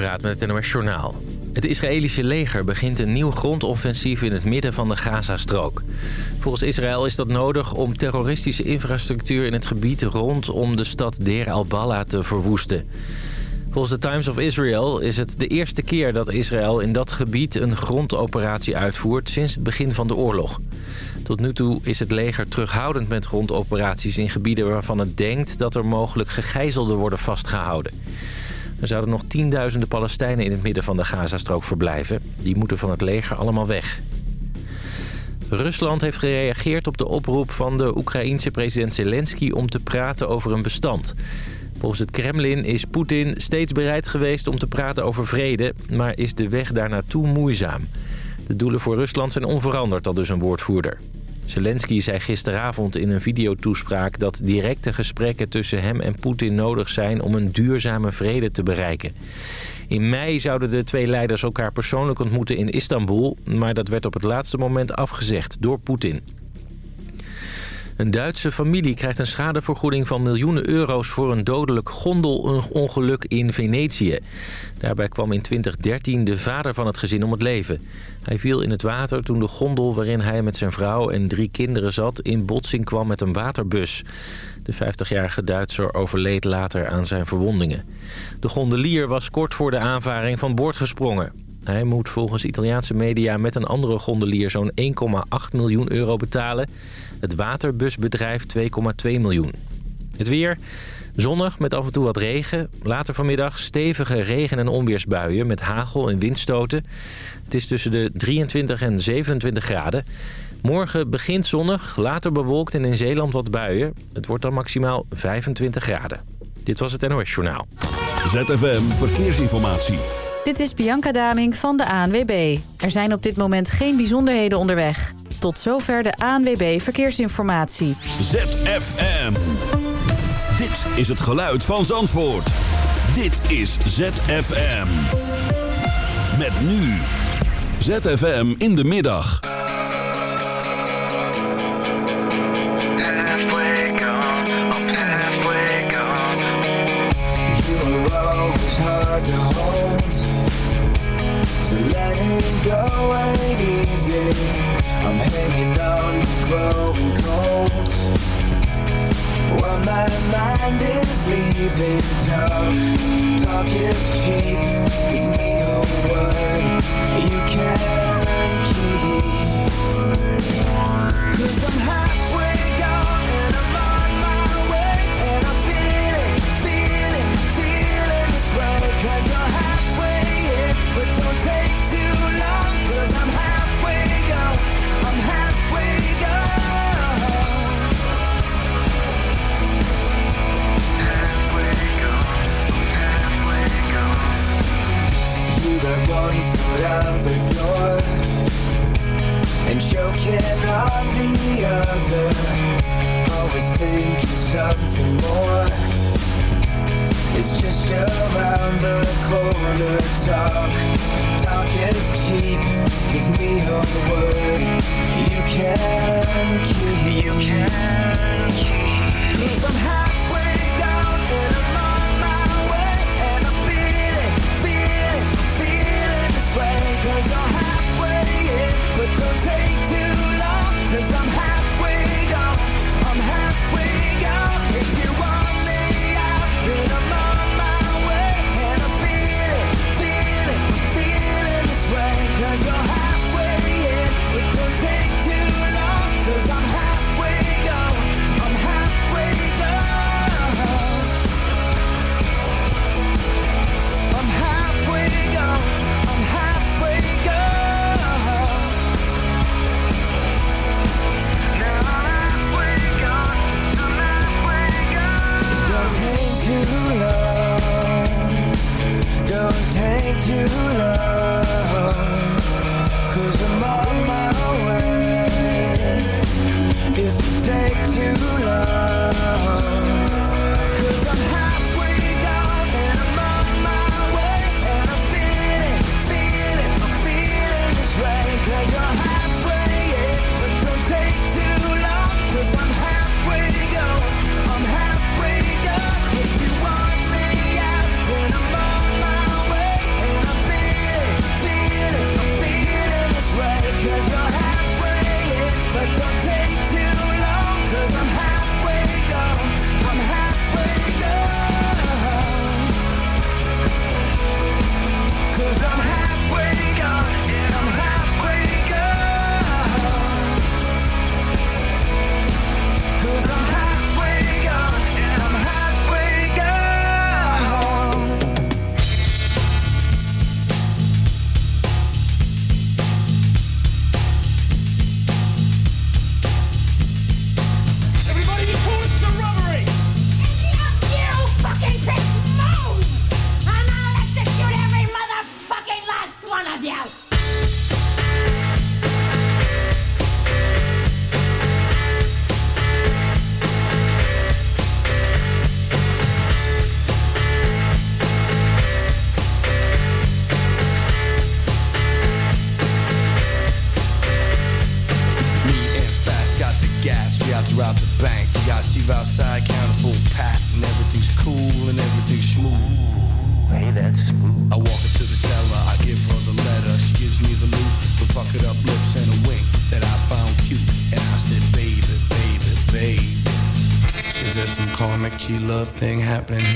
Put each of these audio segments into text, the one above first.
Praat met het NOS Journaal. Het Israëlische leger begint een nieuw grondoffensief in het midden van de Gazastrook. Volgens Israël is dat nodig om terroristische infrastructuur in het gebied rondom de stad Deir al-Bala te verwoesten. Volgens de Times of Israel is het de eerste keer dat Israël in dat gebied een grondoperatie uitvoert sinds het begin van de oorlog. Tot nu toe is het leger terughoudend met grondoperaties in gebieden waarvan het denkt dat er mogelijk gegijzelden worden vastgehouden. Er zouden nog tienduizenden Palestijnen in het midden van de Gazastrook verblijven. Die moeten van het leger allemaal weg. Rusland heeft gereageerd op de oproep van de Oekraïense president Zelensky om te praten over een bestand. Volgens het Kremlin is Poetin steeds bereid geweest om te praten over vrede, maar is de weg daar naartoe moeizaam. De doelen voor Rusland zijn onveranderd, al dus een woordvoerder. Zelensky zei gisteravond in een videotoespraak dat directe gesprekken tussen hem en Poetin nodig zijn om een duurzame vrede te bereiken. In mei zouden de twee leiders elkaar persoonlijk ontmoeten in Istanbul, maar dat werd op het laatste moment afgezegd door Poetin. Een Duitse familie krijgt een schadevergoeding van miljoenen euro's... voor een dodelijk gondelongeluk in Venetië. Daarbij kwam in 2013 de vader van het gezin om het leven. Hij viel in het water toen de gondel waarin hij met zijn vrouw en drie kinderen zat... in botsing kwam met een waterbus. De 50-jarige Duitser overleed later aan zijn verwondingen. De gondelier was kort voor de aanvaring van boord gesprongen. Hij moet volgens Italiaanse media met een andere gondelier zo'n 1,8 miljoen euro betalen. Het waterbusbedrijf 2,2 miljoen. Het weer... Zonnig met af en toe wat regen. Later vanmiddag stevige regen- en onweersbuien met hagel en windstoten. Het is tussen de 23 en 27 graden. Morgen begint zonnig, later bewolkt en in Zeeland wat buien. Het wordt dan maximaal 25 graden. Dit was het NOS Journaal. ZFM Verkeersinformatie. Dit is Bianca Daming van de ANWB. Er zijn op dit moment geen bijzonderheden onderweg. Tot zover de ANWB Verkeersinformatie. ZFM. Dit is het geluid van Zandvoort. Dit is ZFM. Met nu. ZFM in de middag. halfway gone, ain't easy. I'm hanging on, growing cold. While my mind is leaving talk, talk is cheap. Give me a word you can keep. Cause I'm halfway gone and I'm on my way And I'm feeling, feeling, feeling this way Cause you're halfway in, but don't take got one foot out the door. And choking on the other Always thinking something more. Is just around the corner Talk, talk is cheap. Give me a word you can keep You can keep. Cause love thing happening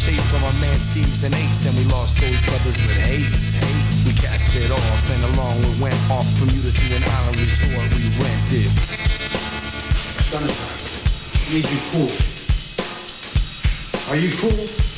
chase from our man Steve's and Ace, and we lost those brothers with haste. haste. We cast it off, and along we went off Bermuda to an island resort we rented. Sunshine, need you cool. Are you cool?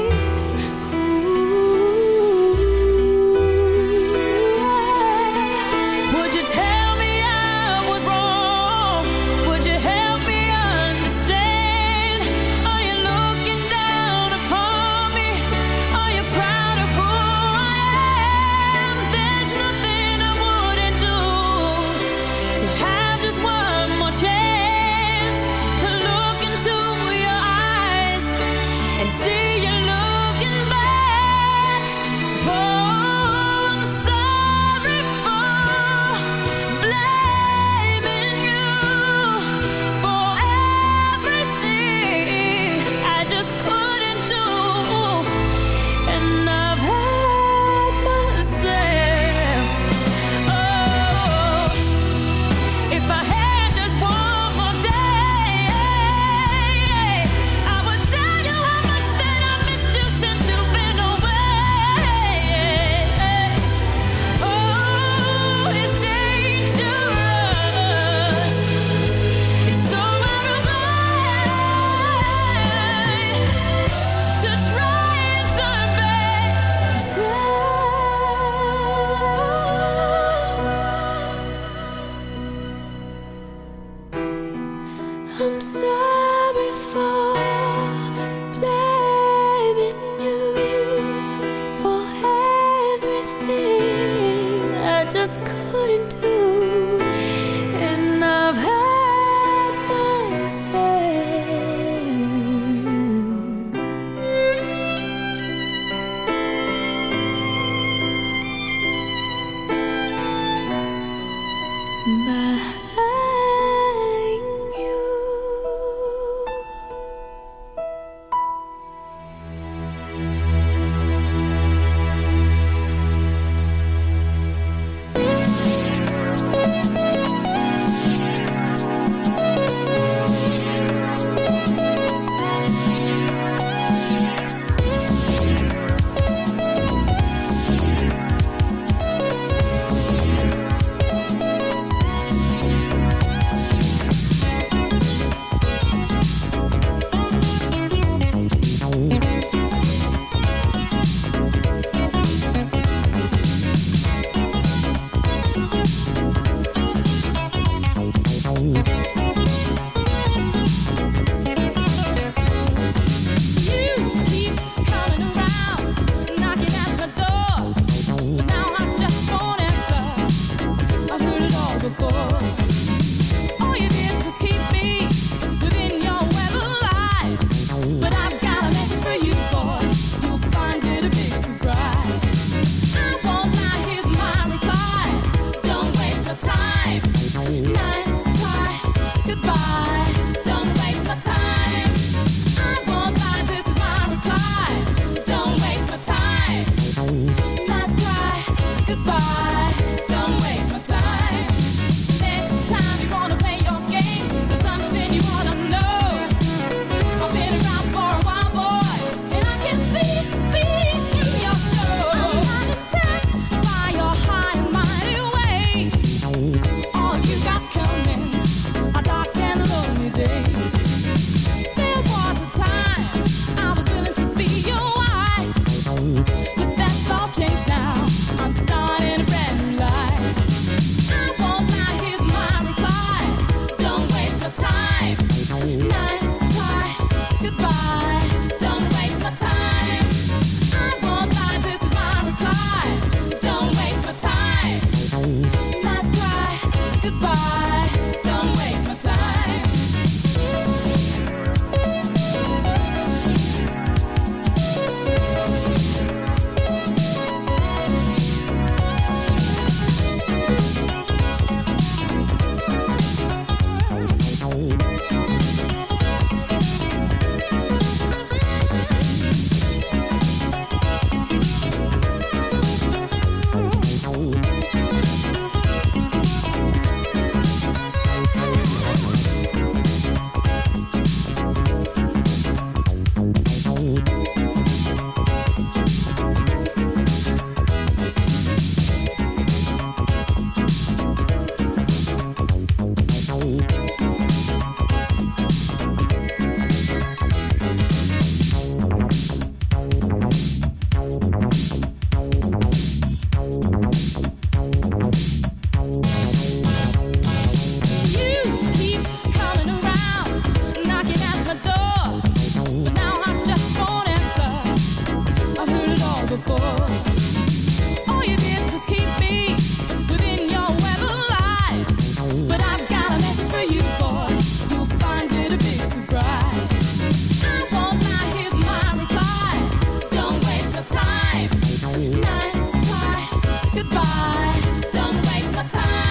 Don't waste my time.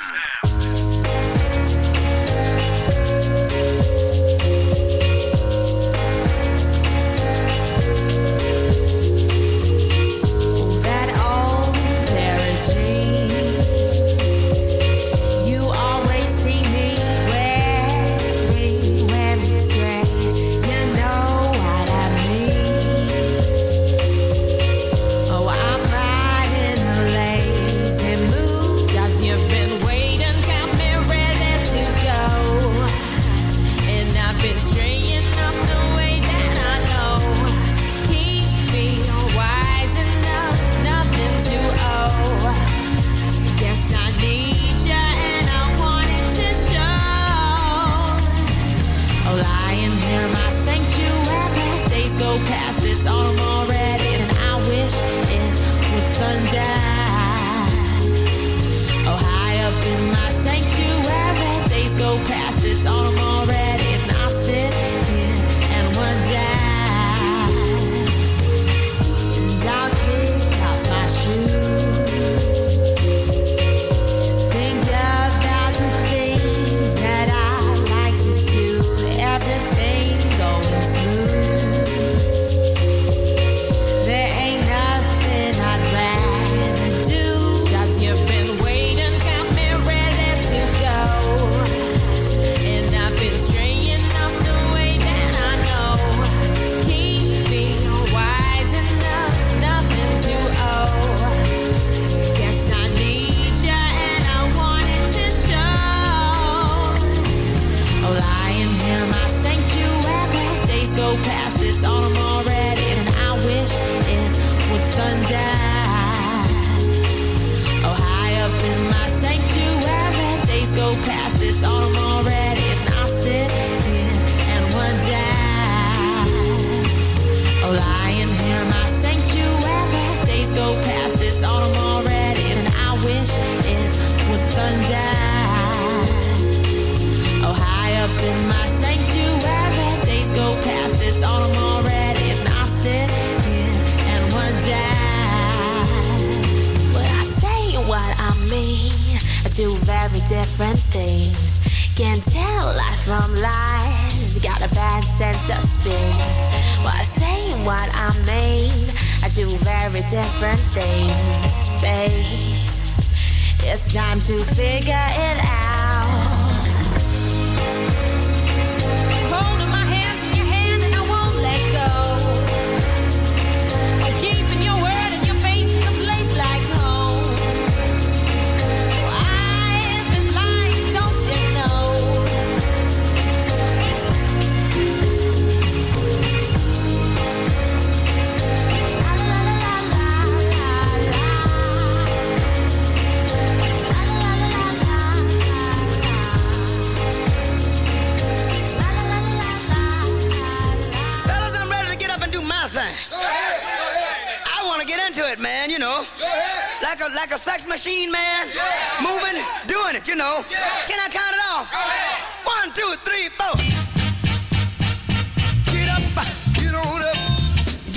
time to figure it out.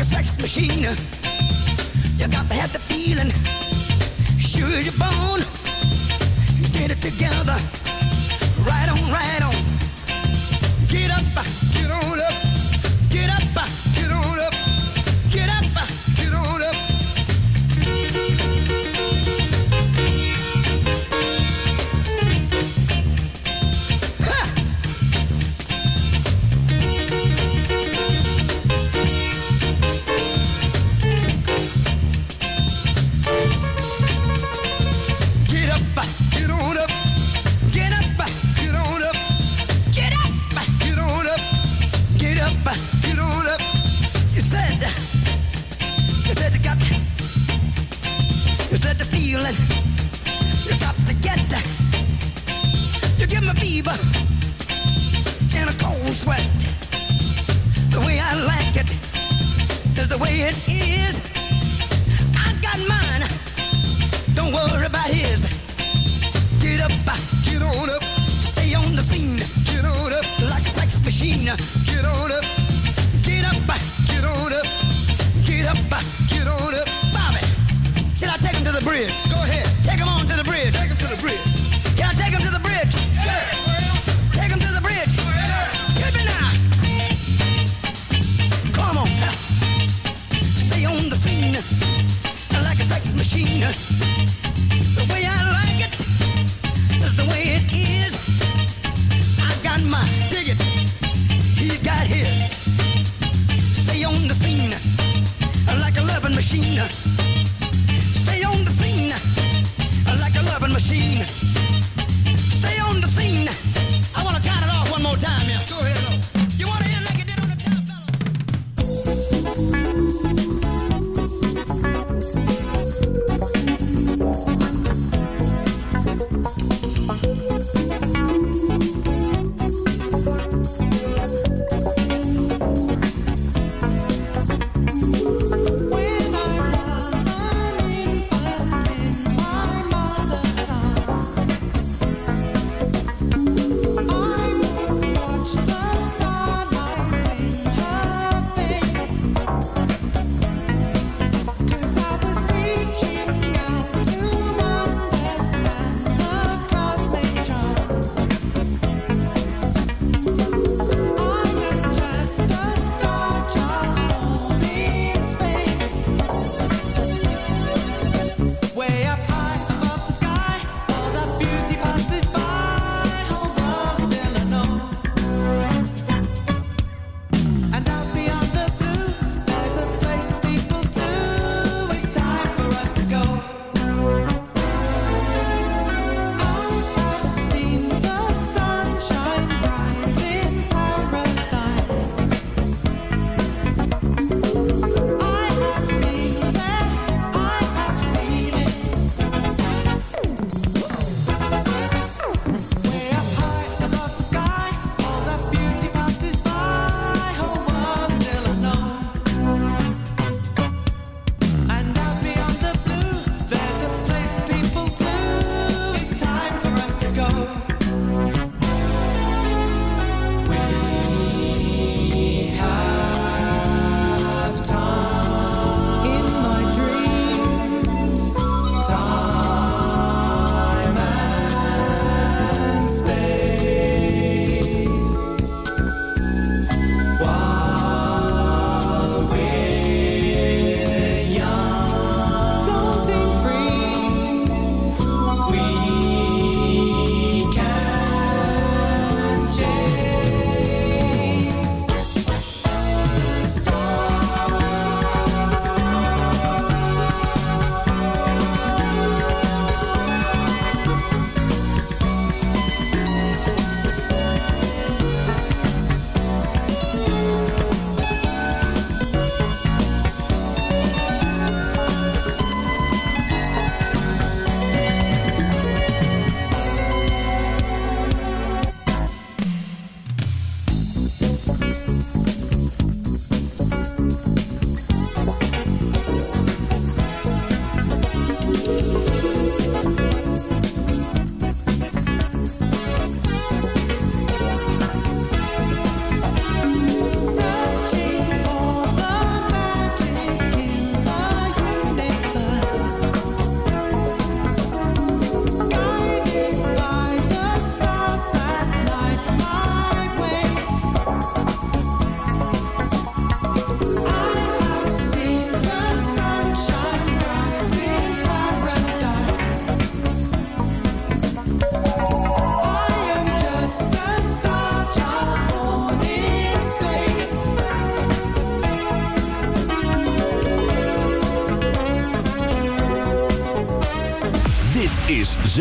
like a sex machine. You got to have the feeling, sure you're born. Get it together, right on, right on.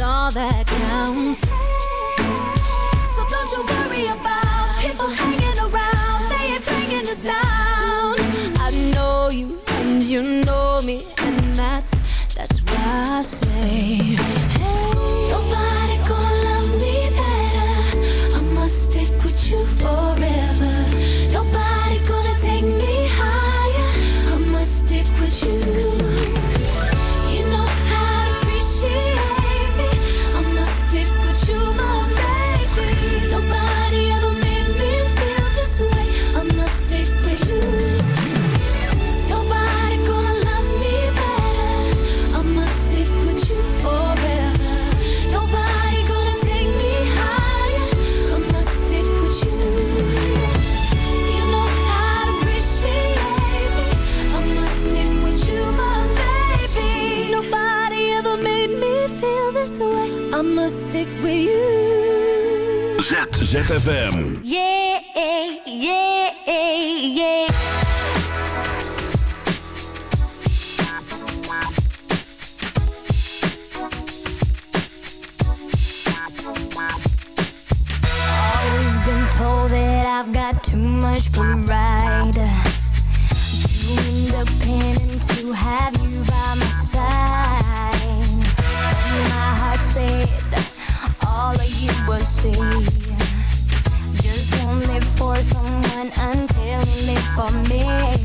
all that counts. So don't you worry about ZFM. Yeah, yeah, yeah. I've got too much pride Too independent to have you by my side And my heart said all of you will see for someone until you live for me.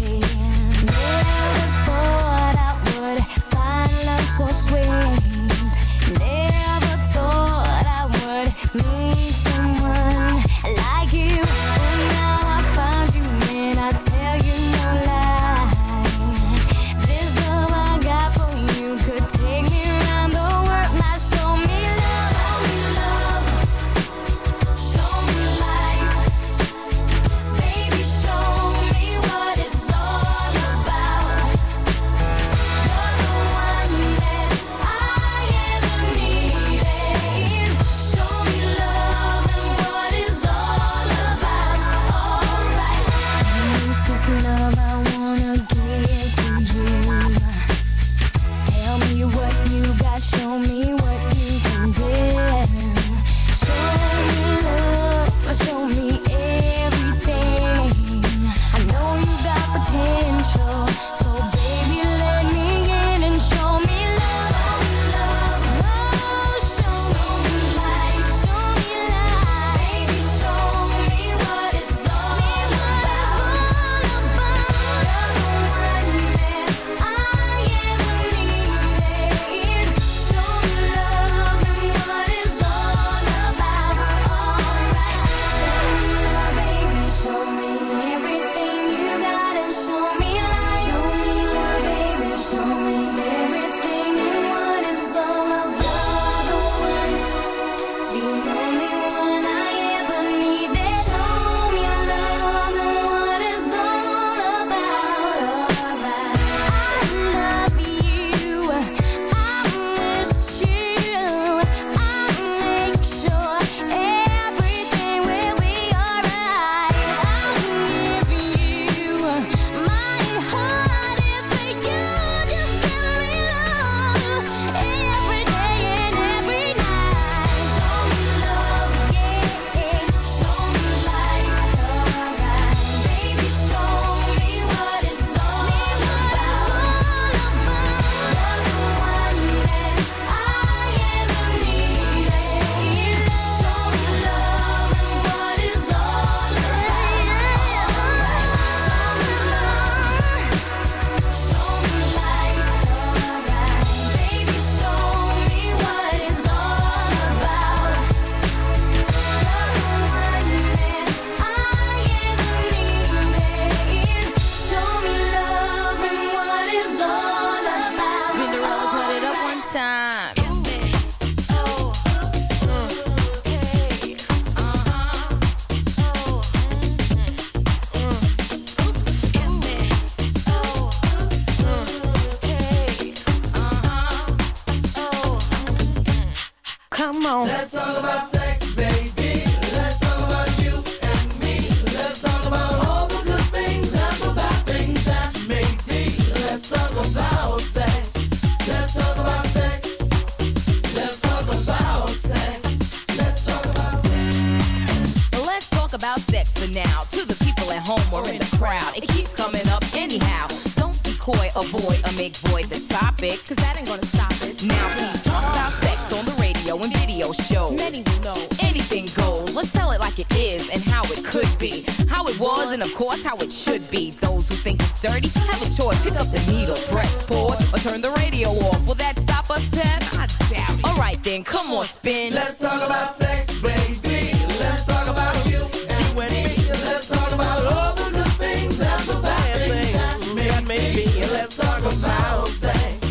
Then, spin. Let's talk about sex, baby. Let's talk about you and me. Let's talk about all the good things and the bad things that may be. Let's talk about sex.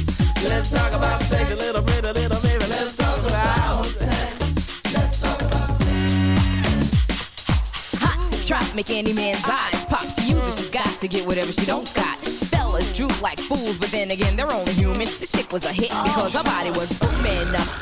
Let's talk about sex a little bit, a little baby. Let's talk about sex. Let's talk about sex. Hot to trap, make any man's eyes pop. She uses she got to get whatever she don't got. Fellas droop like fools, but then again, they're only human. The chick was a hit because her body was booming.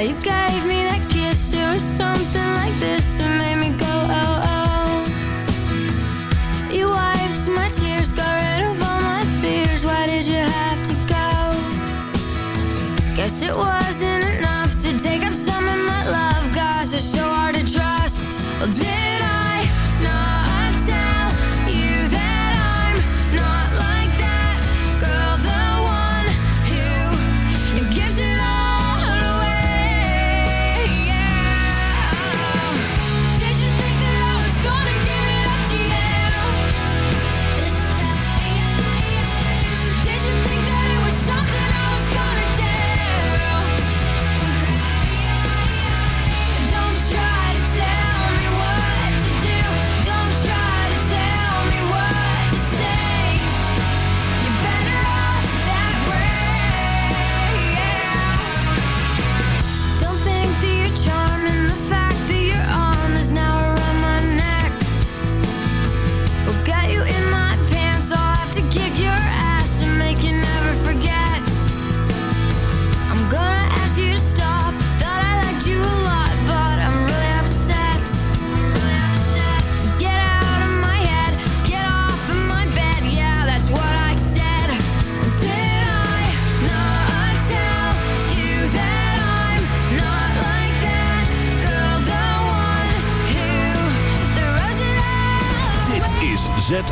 You gave me that kiss, it was something like this. It made me go, oh, oh. You wiped my tears, got rid of all my fears. Why did you have to go? Guess it was